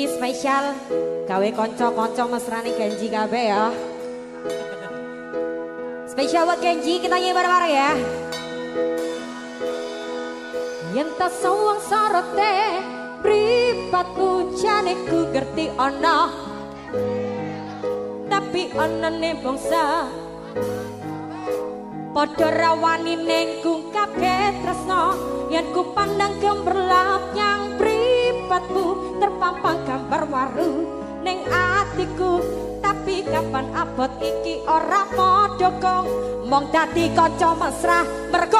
Iki spesial gawe konco-konco mesrani Genji kabeh ya. Spesial buat Genji kita nyanyi bareng-bareng ya. Yen ta sawang sarote pripatku jane ku ngerti ana tapi anane bangsa Padha rawani ning kabeh tresno yen ku pandang gemerlap terpampang gambar waru? Ning atiku tapi kapan abot iki? Ora padha kong mong dadi kanca mesra mergo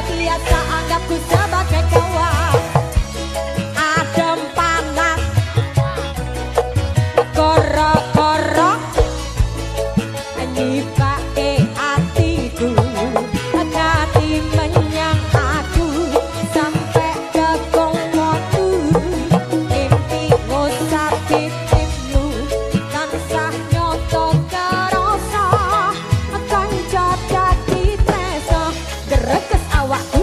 anggapku sebagai kawan 哇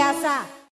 criança.